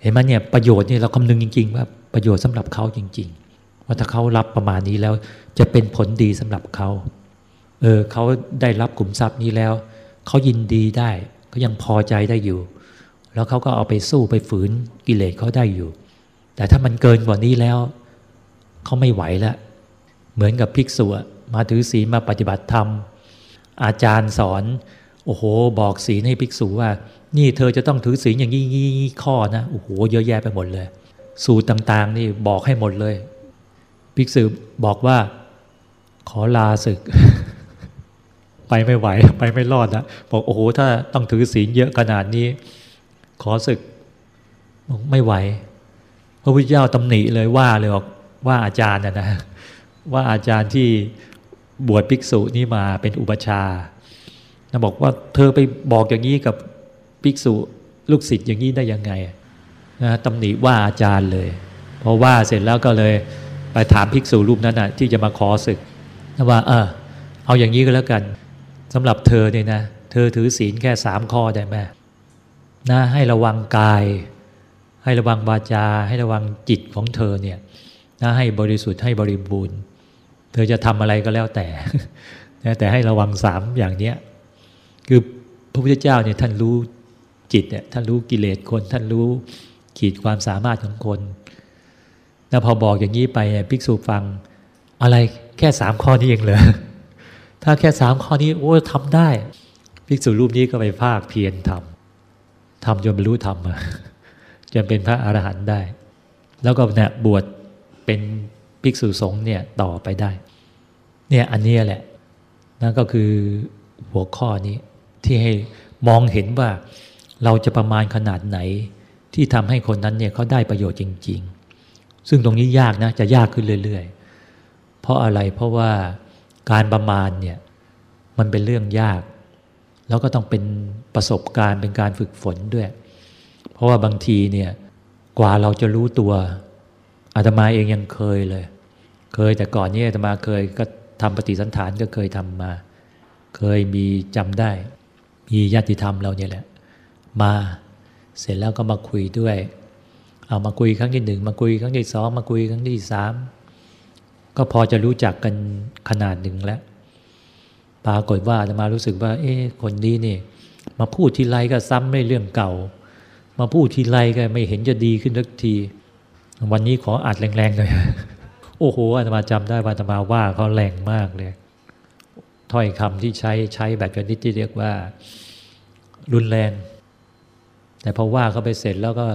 เห็นไหมเนี่ยประโยชน์เนี่ยเราคำนึงจริง ๆ ว่าประโยชน์สำหรับเขาจริง ๆ ว่าถ้าเขารับประมาณนี้แล้วจะเป็นผลดีสำหรับเขาเออเขาได้รับกลุ่มทรัพย์นี้แล้วเขายินดีได้เขายังพอใจได้อยู่ แล้วเขาก็เอาไปสู้ไปฝืนกิเลสเขาได้อยู่ แต่ถ้ามันเกินกว่านี้แล้วเขาไม่ไหวแล้วเหมือนกับภิกษุมาถือศีลมาปฏิบัติธรรม อาจารย์สอน โอ้โห บอกศีลให้ภิกษุว่า นี่เธอจะต้องถือศีลอย่างนี้ข้อนะโอ้โหเยอะแยะไปหมดเลย สูตรต่างๆ นี่บอกให้หมดเลยภิกษุบอกว่า ขอลาศึก ไปไม่ไหว ไปไม่รอดนะบอกโอ้โหถ้าต้องถือศีลเยอะขนาดนี้ ขอศึกบอกไม่ไหว พระพุทธเจ้าตำหนิเลยว่าเลยบอกว่าอาจารย์นะนะว่าอาจารย์ที่บวชภิกษุนี่มาเป็นอุปชาบอกว่าเธอไปบอกอย่างนี้กับ ภิกษุลูกศิษย์อย่างนี้ได้ยังไงนะตำหนิว่าอาจารย์เลยพอว่าเสร็จแล้วก็เลยไปถามภิกษุรูปนั้นนะที่จะมาขอศึกนะว่าเออเอาอย่างนี้ก็แล้วกันสำหรับเธอเนี่ยนะเธอถือศีลแค่สามข้อได้ไหมนะให้ระวังกาย ให้ระวังวาจา ให้ระวังจิตของเธอเนี่ยนะให้บริสุทธิ์ให้บริบูรณ์ เธอจะทำอะไรก็แล้วแต่แต่ให้ระวังสามอย่างเนี้ยคือพระพุทธเจ้าเนี่ยท่านรู้ จิตเนี่ยท่านรู้กิเลสคน ท่านรู้ขีดความสามารถของคน แล้วพอบอกอย่างนี้ไปภิกษุฟังอะไรแค่สามข้อนี้เองเลยถ้าแค่สามข้อนี้โอ้ทำได้ ภิกษุรูปนี้ก็ไปภาคเพียรทำทำจนบรรลุธรรมจนเป็นพระอรหันต์ได้ แล้วก็เนี่ยบวชเป็นภิกษุสงฆ์เนี่ยต่อไปได้ เนี่ยอันนี้แหละนั่นก็คือหัวข้อนี้ที่ให้มองเห็นว่า เราจะประมาณขนาดไหน ที่ทำให้คนนั้นเนี่ยเขาได้ประโยชน์จริง ๆ ซึ่งตรงนี้ยากนะจะยากขึ้นเรื่อย ๆ เพราะอะไรเพราะว่าการประมาณเนี่ยมันเป็นเรื่องยาก แล้วก็ต้องเป็นประสบการณ์เป็นการฝึกฝนด้วย เพราะว่าบางทีเนี่ยกว่าเราจะรู้ตัวอาตมาเองยังเคยเลย เคยแต่ก่อนนี้อาตมาเคยก็ทำปฏิสันฐานก็เคยทำมา เคยมีจำได้ มีญาติธรรมเราเนี่ยแหละ มา เสร็จแล้วก็มาคุยด้วย เอามาคุยครั้งที่หนึ่งมาคุยครั้งที่สองมาคุยครั้งที่สามก็พอจะรู้จักกันขนาดหนึ่งแล้วปรากฏว่าอาตมารู้สึกว่า เอ๊ะคนนี้นี่ มาพูดทีไรก็ซ้ำไม่เรื่องเก่า มาพูดทีไรก็ไม่เห็นจะดีขึ้นสักที วันนี้ขออัดแรงๆเลยโอ้โหอาตมาจำได้ว่าอาตมาว่าเขาแรงมากเลยถ้อยคำที่ใช้ใช้แบบชนิดที่เรียกว่า รุนแรง แต่พอว่าเขาไปเสร็จแล้วก็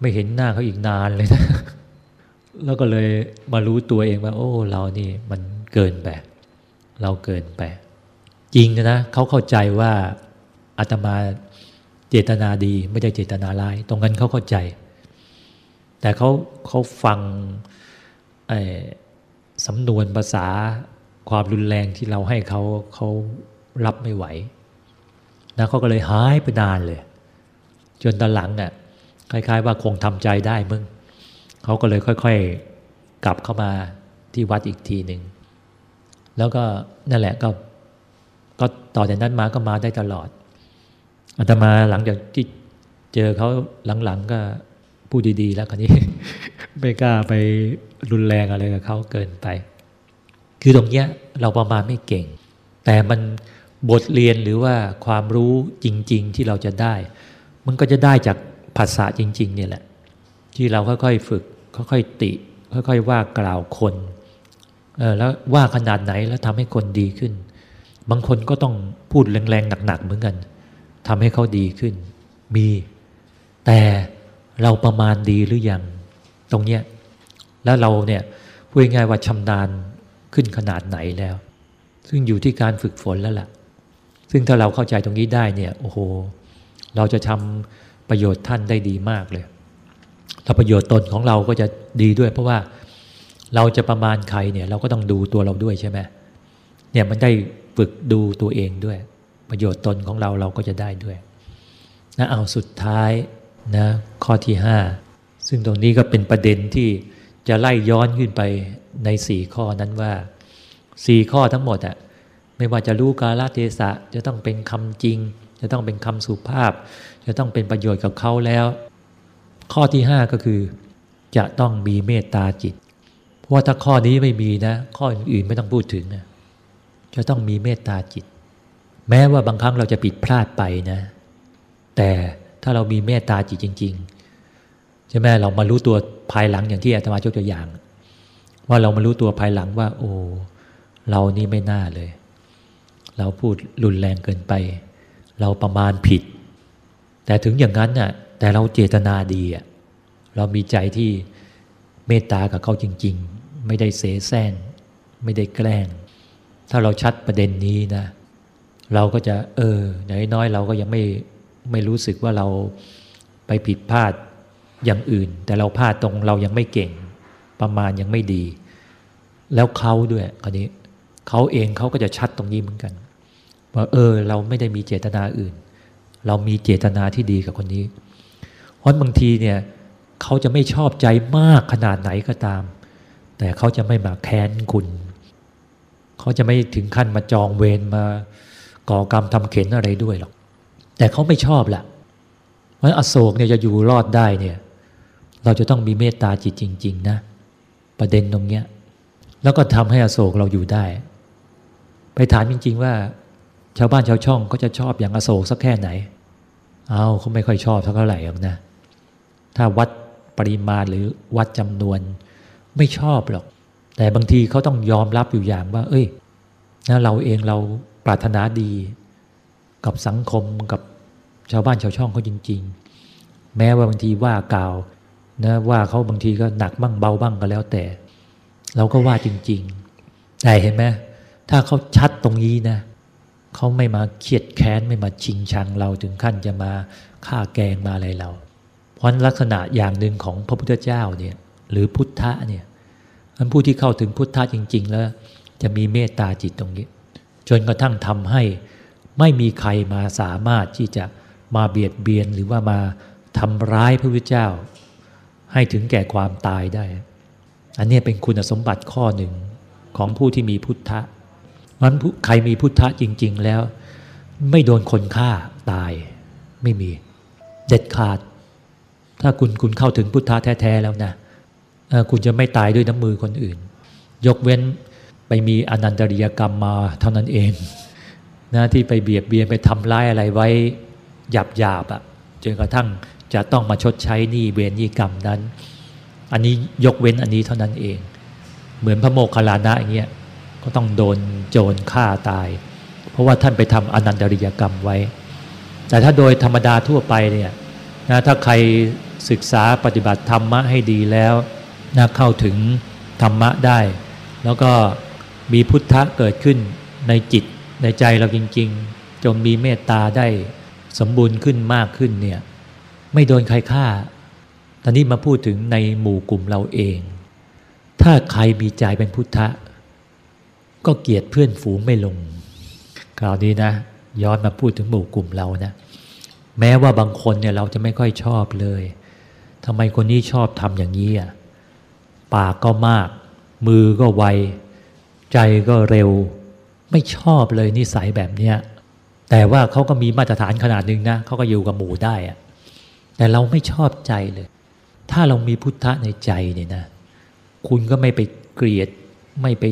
ไม่เห็นหน้าเขาอีกนานเลยนะ แล้วก็เลยมารู้ตัวเองว่า โอ้ เรานี่มันเกินไป เราเกินไป จริงนะเขาเข้าใจว่าอาตมาเจตนาดี ไม่ได้เจตนาร้าย ตรงนั้นเขาเข้าใจ แต่เขาเขาฟังสำนวนภาษาความรุนแรงที่เราให้เขาเขารับไม่ไหวนะเขาก็เลยหายไปนานเลย จนตอนหลังอะคล้าย ๆ ว่าคงทำใจได้มึงเขาก็เลยค่อย ๆ กลับเข้ามาที่วัดอีกทีหนึ่งแล้วก็นั่นแหละก็ก็ต่อจากนั้นมาก็มาได้ตลอดอาตมาหลังจากที่เจอเขาหลังๆก็พูดดี ๆ แล้วคนนี้ ไม่กล้าไปรุนแรงอะไรกับเขาเกินไป คือตรงเนี้ยเราประมาณไม่เก่ง แต่มันบทเรียนหรือว่าความรู้จริง ๆ ที่เราจะได้ มันก็จะได้จากภาษาจริง ๆ เนี่ยแหละ ที่เราค่อยๆฝึก ค่อยๆติ ค่อยๆว่ากล่าวคนเออแล้วว่าขนาดไหนแล้วทำให้คนดีขึ้น บางคนก็ต้องพูดแรงๆหนักๆเหมือนกันทำให้เขาดีขึ้น มี แต่เราประมาณดีหรือยัง ตรงเนี้ยแล้วเราเนี่ยพูดง่ายว่าชำนาญขึ้นขนาดไหนแล้ว ซึ่งอยู่ที่การฝึกฝนแล้วล่ะ ซึ่งถ้าเราเข้าใจตรงนี้ได้เนี่ย โอ้โห เราจะทำประโยชน์ท่านได้ดีมากเลยแล้วประโยชน์ตนของเราก็จะดีด้วย เพราะว่าเราจะประมาณใครเนี่ย เราก็ต้องดูตัวเราด้วยใช่ไหมเนี่ยมันได้ฝึกดูตัวเองด้วย ประโยชน์ตนของเราเราก็จะได้ด้วยนะเอาสุดท้ายนะข้อที่ห้าซึ่งตรงนี้ก็เป็นประเด็นที่จะไล่ย้อนขึ้นไปในสี่ข้อนั้นว่าสี่ข้อทั้งหมดอะไม่ว่าจะรู้กาลเทศะจะต้องเป็นคำจริง จะต้องเป็นคำสุภาพ จะต้องเป็นประโยชน์กับเขาแล้ว ข้อที่ห้าก็คือ จะต้องมีเมตตาจิต เพราะว่าถ้าข้อนี้ไม่มีนะ ข้ออื่นๆไม่ต้องพูดถึงนะจะต้องมีเมตตาจิต แม้ว่าบางครั้งเราจะผิดพลาดไปนะ แต่ถ้าเรามีเมตตาจิตจริง ๆ ใช่ไหมเรามารู้ตัวภายหลังอย่างที่อาตมายกตัวอย่าง ว่าเรามารู้ตัวภายหลังว่า โอ้เรานี่ไม่น่าเลย เราพูดรุนแรงเกินไป เราประมาณผิด แต่ถึงอย่างนั้นน่ะแต่เราเจตนาดีอะเรามีใจที่เมตตากับเขาจริง ๆ ไม่ได้เสแสร้งไม่ได้แกล้ง ถ้าเราชัดประเด็นนี้นะ เราก็จะเอออย่างน้อยเราก็ยังไม่ไม่รู้สึกว่าเราไปผิดพลาดอย่างอื่น แต่เราพลาดตรงเรายังไม่เก่ง ประมาณยังไม่ดี แล้วเขาด้วยคราวนี้เขาเองเขาก็จะชัดตรงนี้เหมือนกัน ว่าเออ เราไม่ได้มีเจตนาอื่น เรามีเจตนาที่ดีกับคนนี้ เพราะบางทีเนี่ยเขาจะไม่ชอบใจมากขนาดไหนก็ตาม แต่เขาจะไม่มาแค้นคุณ เขาจะไม่ถึงขั้นมาจองเวรมาก่อกรรมทำเข็นอะไรด้วยหรอก แต่เขาไม่ชอบแหละเพราะอโศกเนี่ยจะอยู่รอดได้เนี่ย เราจะต้องมีเมตตาจิตจริง ๆ นะ ประเด็นตรงเนี้ย แล้วก็ทำให้อโศกเราอยู่ได้ ไปถามจริง ๆ ว่า ชาวบ้านชาวช่องก็จะชอบอย่างอโศกสักแค่ไหน เอาเขาไม่ค่อยชอบเท่าไหร่หรอกนะ ถ้าวัดปริมาณหรือวัดจำนวนไม่ชอบหรอก แต่บางทีเขาต้องยอมรับอยู่อย่างว่า เอ้ยนะเราเองเราปรารถนาดี กับสังคมกับชาวบ้านชาวช่องเขาจริง ๆ แม้ว่าบางทีว่ากล่าวนะว่าเขาบางทีก็หนักบ้างเบาบ้างก็แล้วแต่ เราก็ว่าจริง ๆ แต่เห็นไหมถ้าเขาชัดตรงนี้นะเเขาไม่มาเครียดแค้นไม่มาชิงชังเราถึงขั้นจะมาฆ่าแกงมาอะไรเรา เพราะลักษณะอย่างหนึ่งของพระพุทธเจ้าเนี่ยหรือพุทธะเนี่ยอันผู้ที่เข้าถึงพุทธะจริง ๆ แล้ว จะมีเมตตาจิตตรงนี้ จนกระทั่งทำให้ไม่มีใครมาสามารถที่จะมาเบียดเบียนหรือว่ามาทำร้ายพระพุทธเจ้า ให้ถึงแก่ความตายได้ อันนี้เป็นคุณสมบัติข้อหนึ่งของผู้ที่มีพุทธะ มันใครมีพุทธะจริง ๆ แล้ว ไม่โดนคนฆ่าตายไม่มีเด็ดขาด ถ้าคุณคุณเข้าถึงพุทธะแท้ๆแล้วนะคุณจะไม่ตายด้วยน้ำมือคนอื่น ยกเว้นไปมีอนันตริยกรรมมาเท่านั้นเองนะที่ไปเบียดเบียนไปทำร้ายอะไรไว้หยาบหยาบอะจนกระทั่งจะต้องมาชดใช้หนี้เวรนี้กรรมนั้น อันนี้ยกเว้นอันนี้เท่านั้นเอง เหมือนพระโมคคัลลานะอย่างเงี้ย ก็ต้องโดนโจรฆ่าตาย เพราะว่าท่านไปทำอนันตริยกรรมไว้ แต่ถ้าโดยธรรมดาทั่วไปเนี่ยนะถ้าใครศึกษาปฏิบัติธรรมะให้ดีแล้วนะเข้าถึงธรรมะได้ แล้วก็มีพุทธะเกิดขึ้นในจิตในใจเราจริง ๆ จนมีเมตตาได้สมบูรณ์ขึ้นมากขึ้นเนี่ยไม่โดนใครฆ่า ตอนนี้มาพูดถึงในหมู่กลุ่มเราเอง ถ้าใครมีใจเป็นพุทธะ ก็เกลียดเพื่อนฝูงไม่ลง คราวนี้นะ ย้อนมาพูดถึงหมู่กลุ่มเรานะ แม้ว่าบางคนเนี่ยเราจะไม่ค่อยชอบเลย ทำไมคนนี้ชอบทำอย่างนี้อะ ปากก็มาก มือก็ไว ใจก็เร็ว ไม่ชอบเลยนิสัยแบบเนี้ย แต่ว่าเขาก็มีมาตรฐานขนาดนึงนะ เขาก็อยู่กับหมู่ได้อะแต่เราไม่ชอบใจเลย ถ้าเรามีพุทธะในใจเนี่ยนะ คุณก็ไม่ไปเกลียด ไม่ไป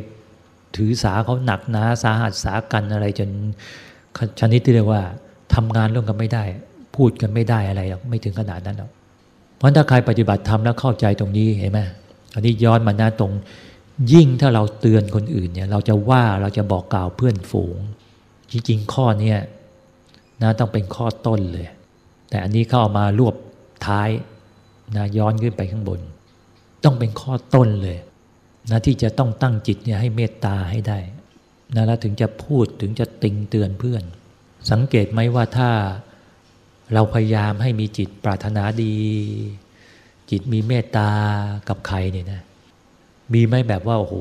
ถือสาเขาหนักหนาสาหัสสากันอะไรจนชนิดที่เรียกว่าทำงานร่วมกันไม่ได้ พูดกันไม่ได้อะไรหรอกไม่ถึงขนาดนั้นหรอกเพราะถ้าใครปฏิบัติธรรมแล้วเข้าใจตรงนี้เห็นไหมอันนี้ย้อนมาหน้าตรงยิ่งถ้าเราเตือนคนอื่นเนี่ยเราจะว่าเราจะบอกกล่าวเพื่อนฝูง จริงๆ ข้อเนี้นะต้องเป็นข้อต้นเลย แต่อันนี้เขาเอามารวบท้ายนะย้อนขึ้นไปข้างบน ต้องเป็นข้อต้นเลย นะที่จะต้องตั้งจิตเนี่ยให้เมตตาให้ได้นะแล้วถึงจะพูดถึงจะติงเตือนเพื่อน สังเกตไหมว่าถ้าเราพยายามให้มีจิตปรารถนาดี จิตมีเมตตากับใครเนี่ยนะมีไหมแบบว่าโอ้โห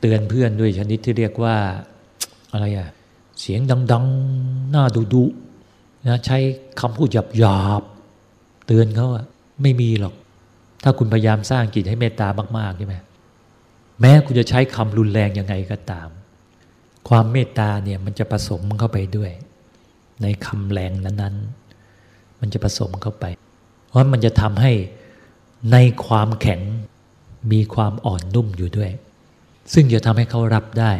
เตือนเพื่อนด้วยชนิดที่เรียกว่าอะไรอะเสียงดังๆหน้าดุดุนะใช้คำพูดหยาบๆเตือนเขาอะไม่มีหรอก ถ้าคุณพยายามสร้างจิตให้เมตตามากๆใช่ไหม แม้คุณจะใช้คำรุนแรงยังไงก็ตาม ความเมตตาเนี่ยมันจะผสมเข้าไปด้วย ในคำแรงนั้นๆ มันจะผสมเข้าไป เพราะมันจะทำให้ในความแข็งมีความอ่อนนุ่มอยู่ด้วย ซึ่งจะทำให้เขารับได้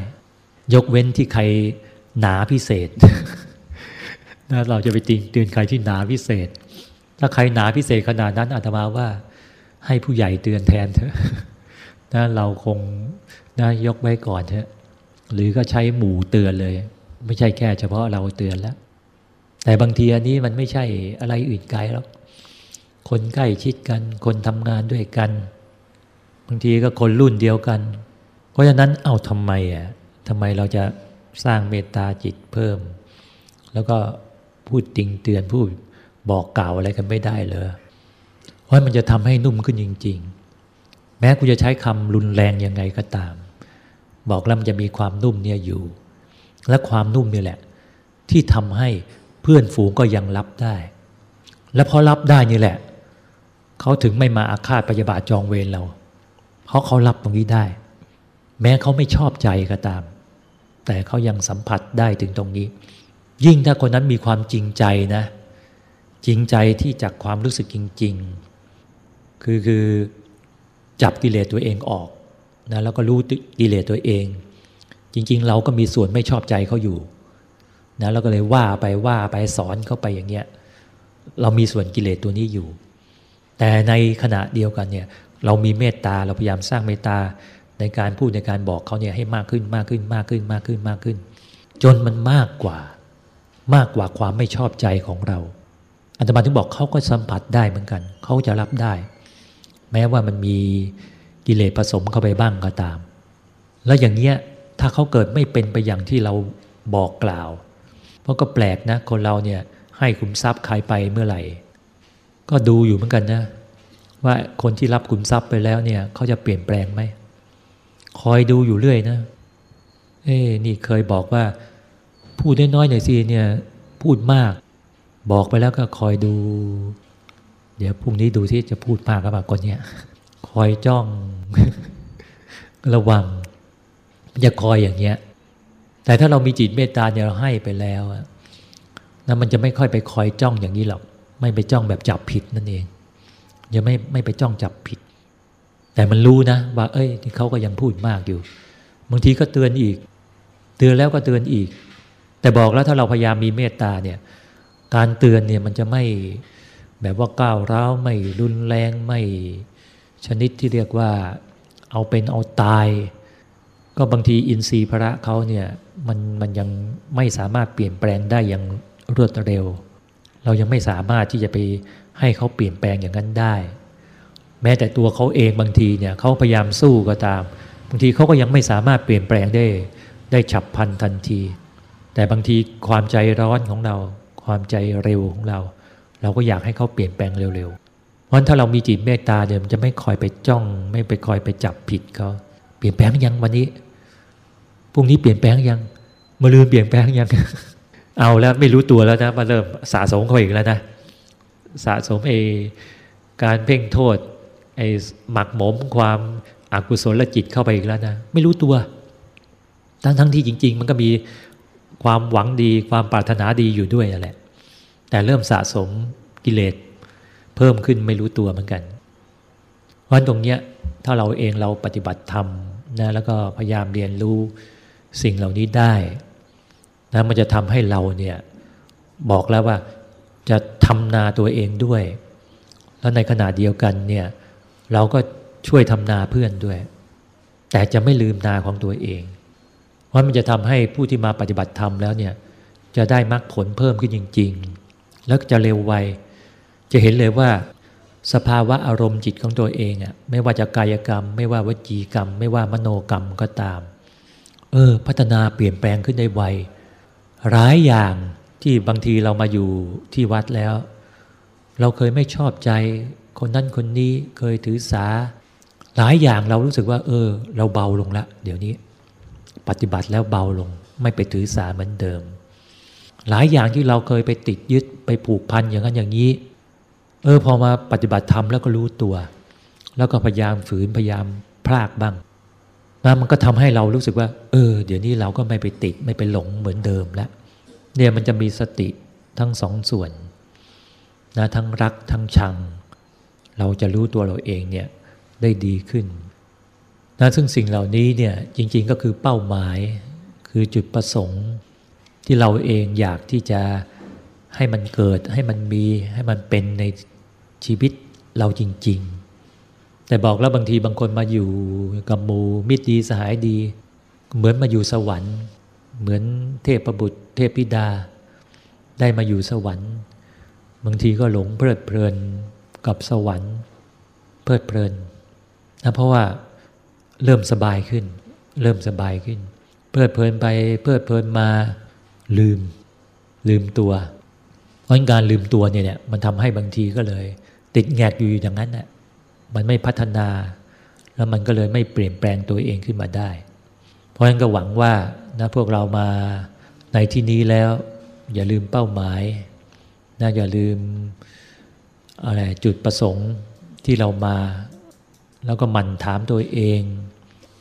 ยกเว้นที่ใครหนาพิเศษเราจะไปติงเตือนใครที่หนาพิเศษ ถ้าใครหนาพิเศษขนาดนั้นอาตมาว่า ให้ผู้ใหญ่เตือนแทนเถอะ นะเราคงนะยกไว้ก่อนเถอะหรือก็ใช้หมู่เตือนเลย ไม่ใช่แค่เฉพาะเราเตือนแล้ว แต่บางทีอันนี้มันไม่ใช่อะไรอื่นไกลหรอกคนใกล้ชิดกัน คนทำงานด้วยกัน บางทีก็คนรุ่นเดียวกัน เพราะฉะนั้นเอาทำไมอะทำไมเราจะสร้างเมตตาจิตเพิ่ม แล้วก็พูดติงเตือนพูดบอกกล่าวอะไรกันไม่ได้เลยเพราะมันจะทำให้นุ่มขึ้นจริง ๆ แม้กูจะใช้คำรุนแรงยังไงก็ตาม บอกแล้วมันจะมีความนุ่มเนี่ยอยู่ และความนุ่มนี่แหละ ที่ทำให้เพื่อนฝูงก็ยังรับได้ และพอรับได้นี่แหละ เขาถึงไม่มาอาฆาตปยาบาทจองเวรเรา เพราะเขารับตรงนี้ได้ แม้เขาไม่ชอบใจก็ตาม แต่เขายังสัมผัสได้ถึงตรงนี้ ยิ่งถ้าคนนั้นมีความจริงใจนะ จริงใจที่จากความรู้สึกจริง ๆ คือคือ จับกิเลสตัวเองออกนะแล้วก็รู้กิเลสตัวเอง จริง ๆ เราก็มีส่วนไม่ชอบใจเขาอยู่นะแล้วก็เลยว่าไปว่าไปสอนเข้าไปอย่างเงี้ยเรามีส่วนกิเลสตัวนี้อยู่ แต่ในขณะเดียวกันเนี่ยเรามีเมตตาเราพยายามสร้างเมตตาในการพูดในการบอกเขาเนี่ยให้มากขึ้นมากขึ้นมากขึ้นมากขึ้นมากขึ้น จนมันมากกว่า มากกว่าความไม่ชอบใจของเราอาตมาถึงบอกเขาก็สัมผัสได้เหมือนกัน เขาจะรับได้ แม้ว่ามันมีกิเลสผสมเข้าไปบ้างก็ตาม แล้วอย่างเงี้ยถ้าเขาเกิดไม่เป็นไปอย่างที่เราบอกกล่าว เพราะก็แปลกนะ คนเราเนี่ยให้ขุมทรัพย์ใครไปเมื่อไหร่ ก็ดูอยู่เหมือนกันนะ ว่าคนที่รับขุมทรัพย์ไปแล้วเนี่ยเขาจะเปลี่ยนแปลงไหมคอยดูอยู่เรื่อยนะ เอ้นี่เคยบอกว่า พูดน้อยๆหน่อยสิเนี่ยพูดมาก บอกไปแล้วก็คอยดู เดี๋ยวพรุ่งนี้ดูที่จะพูดมากกับคนเนี้ยคอยจ้อง ระวังอย่าคอยอย่างเงี้ย แต่ถ้าเรามีจิตเมตตาเนี่ยเราให้ไปแล้วนะมันจะไม่ค่อยไปคอยจ้องอย่างนี้หรอก ไม่ไปจ้องแบบจับผิดนั่นเองอย่าไม่ไม่ไปจ้องจับผิด แต่มันรู้นะว่า เอ้ยเขาก็ยังพูดมากอยู่บางทีก็เตือนอีก เตือนแล้วก็เตือนอีก แต่บอกแล้วถ้าเราพยายามมีเมตตาเนี่ย การเตือนเนี่ยมันจะไม่ แบบว่าก้าวร้าวไม่รุนแรงไม่ชนิดที่เรียกว่าเอาเป็นเอาตาย ก็บางทีอินทรีย์พระเขาเนี่ยมันมันยังไม่สามารถเปลี่ยนแปลงได้อย่างรวดเร็ว เรายังไม่สามารถที่จะไปให้เขาเปลี่ยนแปลงอย่างนั้นได้ แม้แต่ตัวเขาเองบางทีเนี่ยเขาพยายามสู้ก็ตาม บางทีเขาก็ยังไม่สามารถเปลี่ยนแปลงได้ ได้ฉับพลันทันที แต่บางทีความใจร้อนของเรา ความใจเร็วของเรา เราก็อยากให้เขาเปลี่ยนแปลงเร็วๆ เพราะถ้าเรามีจิตเมตตาเนี่ยมันจะไม่คอยไปจ้อง ไม่ไปคอยไปจับผิดเขาเปลี่ยนแปลงยังวันนี้พรุ่งนี้เปลี่ยนแปลงยังมาลืมเปลี่ยนแปลงยังเอาแล้วไม่รู้ตัวแล้วนะมาเริ่มสะสมเข้าอีกแล้วนะสะสมเอการเพ่งโทษไอหมักหมมความอากุศลจิตเข้าไปอีกแล้วนะไม่รู้ตัว ทั้งทั้งที่จริง ๆ มันก็มีความหวังดีความปรารถนาดีอยู่ด้วยนั่นแหละ แต่เริ่มสะสมกิเลสเพิ่มขึ้นไม่รู้ตัวเหมือนกันเพราะตรงเนี้ยถ้าเราเองเราปฏิบัติธรรมนะแล้วก็พยายามเรียนรู้สิ่งเหล่านี้ได้นะมันจะทำให้เราเนี่ยบอกแล้วว่าจะทำนาตัวเองด้วย แล้วในขณะเดียวกันเนี่ยเราก็ช่วยทำนาเพื่อนด้วย แต่จะไม่ลืมนาของตัวเองเพราะมันจะทำให้ผู้ที่มาปฏิบัติธรรมแล้วเนี่ยจะได้มรรคผลเพิ่มขึ้นจริง ๆ แล้วจะเร็วไว จะเห็นเลยว่า สภาวะอารมณ์จิตของตัวเองอะไม่ว่าจะกายกรรม ไม่ว่าวจีกรรม ไม่ว่ามโนกรรมก็ตาม เออ พัฒนาเปลี่ยนแปลงขึ้นได้ไวหลายอย่างที่บางทีเรามาอยู่ที่วัดแล้ว เราเคยไม่ชอบใจคนนั้นคนนี้เคยถือสา หลายอย่างเรารู้สึกว่า เออ เราเบาลงละเดี๋ยวนี้ ปฏิบัติแล้วเบาลง ไม่ไปถือสาเหมือนเดิม หลายอย่างที่เราเคยไปติดยึด ไปผูกพันอย่างนั้นอย่างนี้ เออพอมาปฏิบัติธรรมแล้วก็รู้ตัว แล้วก็พยายามฝืนพยายามพลากบ้างนะมันก็ทำให้เรารู้สึกว่า เออ เดี๋ยวนี้เราก็ไม่ไปติดไม่ไปหลงเหมือนเดิมแล้วเนี่ยมันจะมีสติทั้งสองส่วนนะทั้งรักทั้งชัง เราจะรู้ตัวเราเองเนี่ยได้ดีขึ้นนะซึ่งสิ่งเหล่านี้เนี่ยจริงๆก็คือเป้าหมาย คือจุดประสงค์ที่เราเองอยากที่จะ ให้มันเกิดให้มันมีให้มันเป็นในชีวิตเราจริง ๆ แต่บอกแล้วบางทีบางคนมาอยู่กับหมู่มิตรดีสหายดี เหมือนมาอยู่สวรรค์ เหมือนเทพประบุตรเทพพิดา ได้มาอยู่สวรรค์ บางทีก็หลงเพลิดเพลินกับสวรรค์ เพลิดเพลินนะเพราะว่าเริ่มสบายขึ้น เริ่มสบายขึ้น เพลิดเพลินไปเพลิดเพลินมาลืม ลืมตัว ราะการลืมตัวเนี่ยมันทำให้บางทีก็เลย ติดแงกอยู่อย่างนั้นแหละมันไม่พัฒนา แล้วมันก็เลยไม่เปลี่ยนแปลงตัวเองขึ้นมาได้ เพราะฉะนั้นก็หวังว่านะพวกเรามาในที่นี้แล้ว อย่าลืมเป้าหมายนะอย่าลืมอะไรจุดประสงค์ที่เรามา แล้วก็หมั่นถามตัวเอง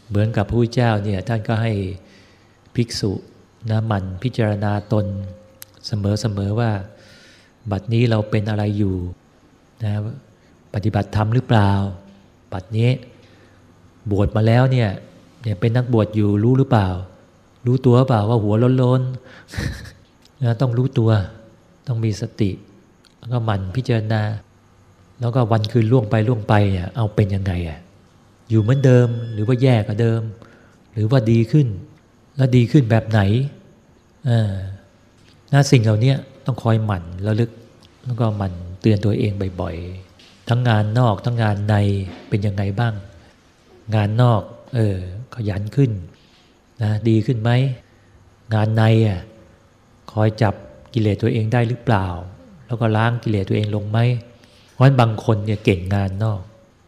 เหมือนกับพระเจ้าเนี่ยท่านก็ให้ภิกษุนะหมั่นพิจารณาตนเสมอๆว่า บัดนี้เราเป็นอะไรอยู่นะปฏิบัติธรรมหรือเปล่า บัดนี้บวชมาแล้วเนี่ยเนี่ยเป็นนักบวชอยู่รู้หรือเปล่า รู้ตัวเปล่าว่าหัวล้นๆนะต้องรู้ตัวต้องมีสติแล้วก็หมั่นพิจารณา แล้วก็วันคืนล่วงไปล่วงไปเนี่ยเอาเป็นยังไงอะอยู่เหมือนเดิมหรือว่าแย่กว่าเดิม หรือว่าดีขึ้น แล้วดีขึ้นแบบไหนอ่านะสิ่งเหล่านี้ ต้องคอยหมั่นระลึกแล้วก็หมั่นเตือนตัวเองบ่อยๆ ทั้งงานนอกทั้งงานในเป็นยังไงบ้าง งานนอกเออขยันขึ้นนะดีขึ้นไหมงานในอะคอยจับกิเลสตัวเองได้หรือเปล่า แล้วก็ล้างกิเลสตัวเองลงไหมเพราะฉะนั้นบางคนเนี่ยเก่งงานนอก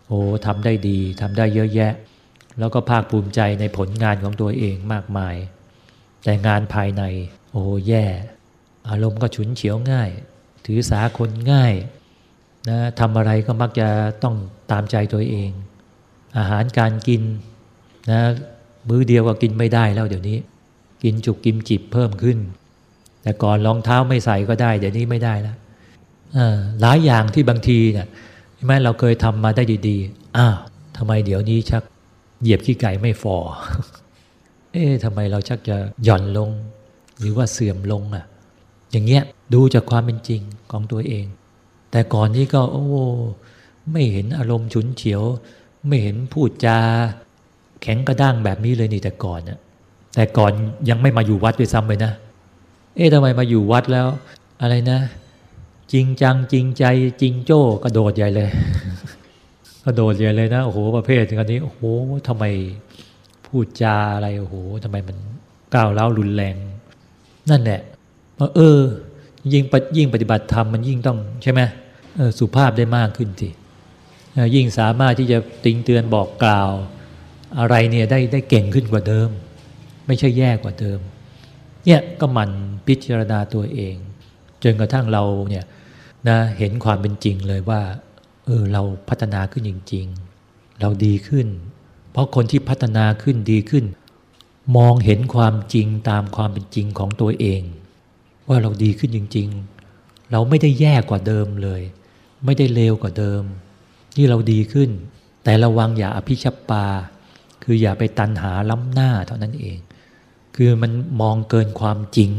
โอ้ทำได้ดีทำได้เยอะแยะ แล้วก็ภาคภูมิใจในผลงานของตัวเองมากมาย แต่งานภายในโอ้แย่ อารมณ์ก็ฉุนเฉียวง่าย ถือสาคนง่ายนะทำอะไรก็มักจะต้องตามใจตัวเอง อาหารการกินนะมื้อเดียวก็กินไม่ได้แล้วเดี๋ยวนี้ กินจุกกินจิบเพิ่มขึ้น แต่ก่อนรองเท้าไม่ใส่ก็ได้ เดี๋ยวนี้ไม่ได้แล้วหลายอย่างที่บางทีเนี่ยแม้เราเคยทำมาได้ดีๆอ้าวทำไมเดี๋ยวนี้ชักเหยียบขี้ไก่ไม่ฟอเอ๊ะทำไมเราชักจะหย่อนลง หรือว่าเสื่อมลงอะ อย่างเงี้ยดูจากความเป็นจริงของตัวเอง แต่ก่อนนี้ก็โอ้ไม่เห็นอารมณ์ฉุนเฉียว ไม่เห็นพูดจาแข็งกระด้างแบบนี้เลยนี่แต่ก่อนน่ะแต่ก่อนยังไม่มาอยู่วัดด้วยซ้ำเลยนะ เอ๊ะทำไมมาอยู่วัดแล้ว อะไรนะ จริงจังจริงใจจริงโจ้กระโดดใหญ่เลย กระโดดใหญ่เลยนะโอ้โหประเภทกันนี้โอ้โหทำไมพูดจาอะไรโอ้โหทำไมมันก้าวร้าวรุนแรง นั่นแหละ เออ ยิ่งยิ่งปฏิบัติธรรมมันยิ่งต้องใช่ไหมสุภาพได้มากขึ้นทียิ่งสามารถที่จะติงเตือนบอกกล่าว อะไรเนี่ยได้ได้เก่งขึ้นกว่าเดิม ไม่ใช่แย่กว่าเดิม เนี่ยก็มันพิจารณาตัวเอง จนกระทั่งเราเนี่ยนะเห็นความเป็นจริงเลยว่าเออเราพัฒนาขึ้นจริง ๆ เราดีขึ้น เพราะคนที่พัฒนาขึ้นดีขึ้น มองเห็นความจริงตามความเป็นจริงของตัวเอง ว่าเราดีขึ้นจริง ๆ เราไม่ได้แย่กว่าเดิมเลย ไม่ได้เลวกว่าเดิมที่เราดีขึ้น แต่ระวังอย่าอภิชปา คืออย่าไปตันหาล้ำหน้าเท่านั้นเอง คือมันมองเกินความจริง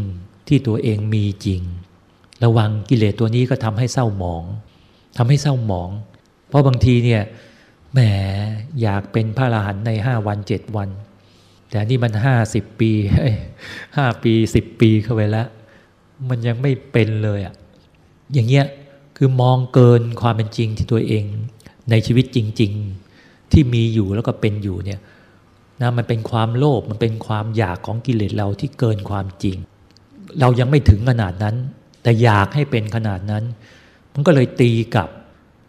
ที่ตัวเองมีจริง ระวังกิเลสตัวนี้ก็ทำให้เศร้าหมองทำให้เศร้าหมอง เพราะบางทีเนี่ยแหมอยากเป็นพระอรหันต์ในห้าวันเจ็ดวัน แต่นี่มันห้าสิบปีห้าปีสิบปีเข้าไปแล้ว มันยังไม่เป็นเลยอะ่ะอย่างเงี้ยคือมองเกินความเป็นจริงที่ตัวเอง ในชีวิตจริง ๆ ที่มีอยู่แล้วก็เป็นอยู่เนี่ยนะมันเป็นความโลภมันเป็นความอยากของกิเลสเราที่เกินความจริง เรายังไม่ถึงขนาดนั้น แต่อยากให้เป็นขนาดนั้น มันก็เลยตีกลับ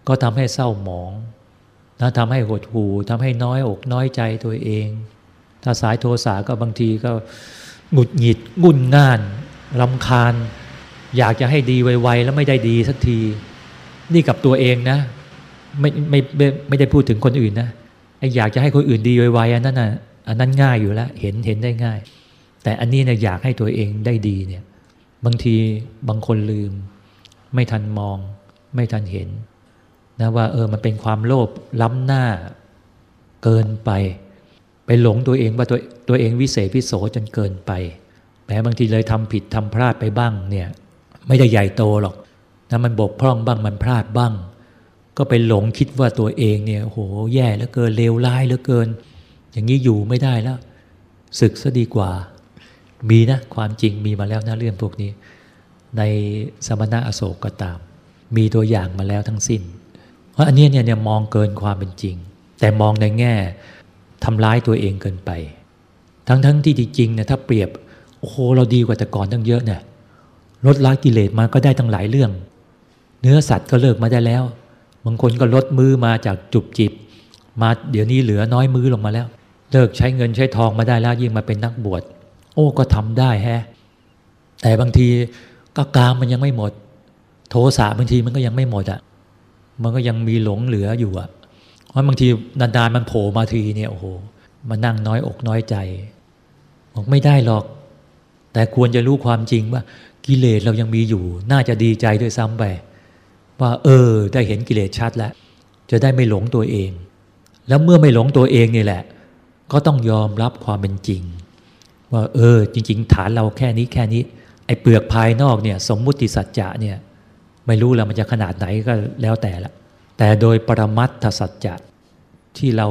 ก็ทำให้เศร้าหมองนะทำให้หดหู่ทำให้น้อยอกน้อยใจตัวเอง ถ้าสายโทสะก็บางทีก็หงุดหงิดงุ่นง่าน ลำคาญ อยากจะให้ดีไวๆแล้วไม่ได้ดีสักที นี่กับตัวเองนะ ไม่ไม่ไม่ไม่ได้พูดถึงคนอื่นนะไออยากจะให้คนอื่นดีไวๆอันนั้นน่ะอันนั้นง่ายอยู่แล้ว เห็นเห็นได้ง่าย แต่อันนี้เนี่ยอยากให้ตัวเองได้ดีเนี่ย บางทีบางคนลืม ไม่ทันมอง ไม่ทันเห็นนะว่าเออมันเป็นความโลภล้ำหน้าเกินไป ไปหลงตัวเองว่าตัวตัวเองวิเศษวิโสจนเกินไป แม้บางทีเลยทำผิดทำพลาดไปบ้างเนี่ยไม่ได้ใหญ่โตหรอกนะมันบกพร่องบ้างมันพลาดบ้าง ก็ไปหลงคิดว่าตัวเองเนี่ยโหแย่เหลือเกินเลวร้ายเหลือเกิน อย่างนี้อยู่ไม่ได้แล้วศึกซะดีกว่า มีนะความจริงมีมาแล้วนะเรื่องพวกนี้ ในสมณะอโศกก็ตาม มีตัวอย่างมาแล้วทั้งสิ้น เพราะอันนี้เนี่ยมองเกินความเป็นจริง แต่มองในแง่ทำร้ายตัวเองเกินไป ทั้งทั้งที่จริงเนี่ยถ้าเปรียบ โอ้โหเราดีกว่าแต่ก่อนตั้งเยอะเนี่ยลดละกิเลสมาก็ได้ตั้งหลายเรื่อง เนื้อสัตว์ก็เลิกมาได้แล้ว บางคนก็ลดมือมาจากจุบจิบ มาเดี๋ยวนี้เหลือน้อยมือลงมาแล้ว เลิกใช้เงินใช้ทองมาได้แล้วยิ่งมาเป็นนักบวชโอ้ก็ทำได้แฮะแต่บางทีก็กามมันยังไม่หมด โทสะบางทีมันก็ยังไม่หมดอะ่ะมันก็ยังมีหลงเหลืออยู่อะ่ะเพราะบางทีนานๆมันโผล่มาทีเนี่ยโอ้โหมานั่งน้อยอกน้อยใจบอกไม่ได้หรอก แต่ควรจะรู้ความจริงว่า กิเลสเรายังมีอยู่ น่าจะดีใจด้วยซ้ำไปว่า เออ ได้เห็นกิเลสชัดแล้ว จะได้ไม่หลงตัวเอง แล้วเมื่อไม่หลงตัวเองนี่แหละ ก็ต้องยอมรับความเป็นจริง ว่า เออ จริง ๆ ฐานเราแค่นี้แค่นี้ ไอ้เปลือกภายนอกเนี่ย สมมุติสัจจะเนี่ยไม่รู้แล้วมันจะขนาดไหนก็แล้วแต่ละ แต่โดยปรมัตถสัจจะที่เรา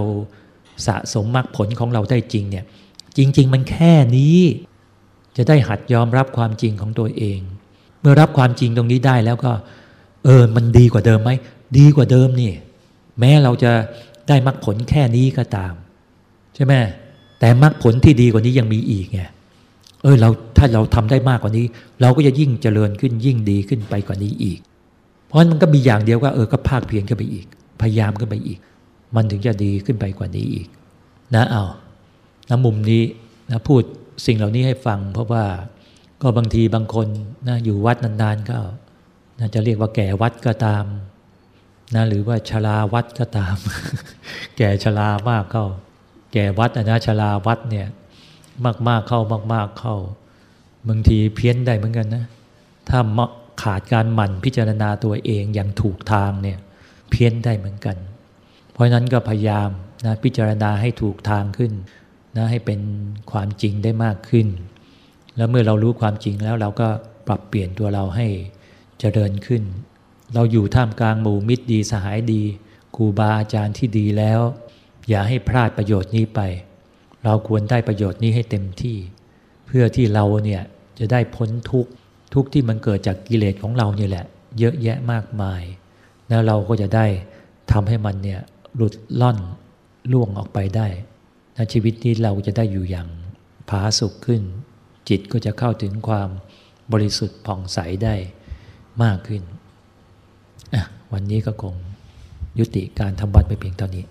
สะสมมรรคผลของเราได้จริงเนี่ย จริง ๆ มันแค่นี้ จะได้หัดยอมรับความจริงของตัวเอง เมื่อรับความจริงตรงนี้ได้แล้วก็ เออมันดีกว่าเดิมไหมดีกว่าเดิมนี่ แม้เราจะได้มรรคผลแค่นี้ก็ตาม ใช่ไหมแต่มรรคผลที่ดีกว่านี้ยังมีอีกไงเออเราถ้าเราทำได้มากกว่านี้ เราก็จะยิ่งเจริญขึ้นยิ่งดีขึ้นไปกว่านี้อีก เพราะมันก็มีอย่างเดียวว่าเออก็ภาคเพียรขึ้นไปอีก พยายามขึ้นไปอีก มันถึงจะดีขึ้นไปกว่านี้อีก นะเอานะมุมนี้ นะพูดสิ่งเหล่านี้ให้ฟัง เพราะว่าก็บางทีบางคนนะอยู่วัดนานๆก็นะจะเรียกว่าแก่วัดก็ตามนะหรือว่าชราวัดก็ตาม แก่ชรามากเข้า แก่วัดนะชราวัดเนี่ยมากๆเข้ามาก ๆเข้า บางทีเพี้ยนได้เหมือนกันนะ ถ้าขาดการหมั่นพิจารณาตัวเองอย่างถูกทางเนี่ยเพี้ยนได้เหมือนกัน เพราะนั้นก็พยายามนะพิจารณาให้ถูกทางขึ้น นะให้เป็นความจริงได้มากขึ้น แล้วเมื่อเรารู้ความจริงแล้วเราก็ปรับเปลี่ยนตัวเราให้เจริญขึ้น เราอยู่ท่ามกลางหมู่มิตรดีสหายดีครูบาอาจารย์ที่ดีแล้ว อย่าให้พลาดประโยชน์นี้ไป เราควรได้ประโยชน์นี้ให้เต็มที่ เพื่อที่เราเนี่ยจะได้พ้นทุกทุกที่มันเกิดจากกิเลสของเราเนี่ยแหละ เยอะแยะมากมาย แล้วเราก็จะได้ทำให้มันเนี่ยหลุดล่อนล่วงออกไปได้ นะชีวิตนี้เราจะได้อยู่อย่างผาสุขขึ้น จิตก็จะเข้าถึงความบริสุทธิ์ผ่องใสได้มากขึ้น วันนี้ก็คงยุติการทำวัดไปเพียงเท่านี้